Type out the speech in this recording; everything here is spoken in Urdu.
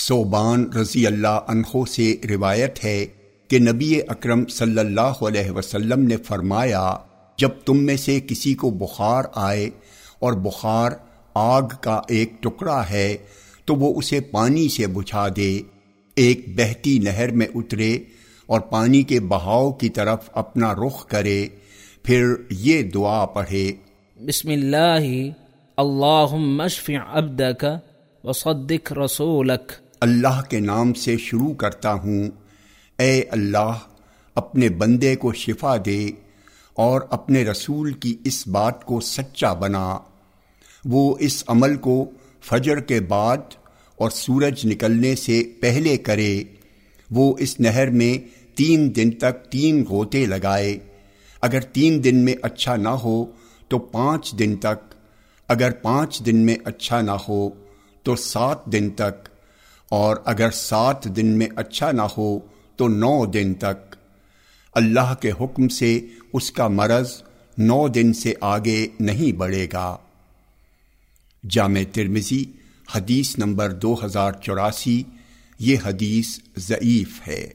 صوبان رضی اللہ عنہ سے روایت ہے کہ نبی اکرم صلی اللہ علیہ وسلم نے فرمایا، جب تم میں سے کسی کو بخار آئے اور بخار آگ کا ایک ٹکڑا ہے، تو وہ اسے پانی سے بجھا دے۔ ایک بہتی نہر میں اترے اور پانی کے بہاؤ کی طرف اپنا رخ کرے، پھر یہ دعا پڑھے۔ بسم اللہ، اللہم اشفع عبدک وصدق رسولک۔ اللہ کے نام سے شروع کرتا ہوں۔ اے اللہ، اپنے بندے کو شفا دے اور اپنے رسول کی اس بات کو سچا بنا۔ وہ اس عمل کو فجر کے بعد اور سورج نکلنے سے پہلے کرے۔ وہ اس نہر میں تین دن تک تین غوطے لگائے۔ اگر تین دن میں اچھا نہ ہو تو پانچ دن تک۔ اگر پانچ دن میں اچھا نہ ہو تو سات دن تک۔ اور اگر سات دن میں اچھا نہ ہو تو نو دن تک۔ اللہ کے حکم سے اس کا مرض نو دن سے آگے نہیں بڑھے گا۔ جامع ترمزی حدیث نمبر دو ہزار چوراسی، یہ حدیث ضعیف ہے۔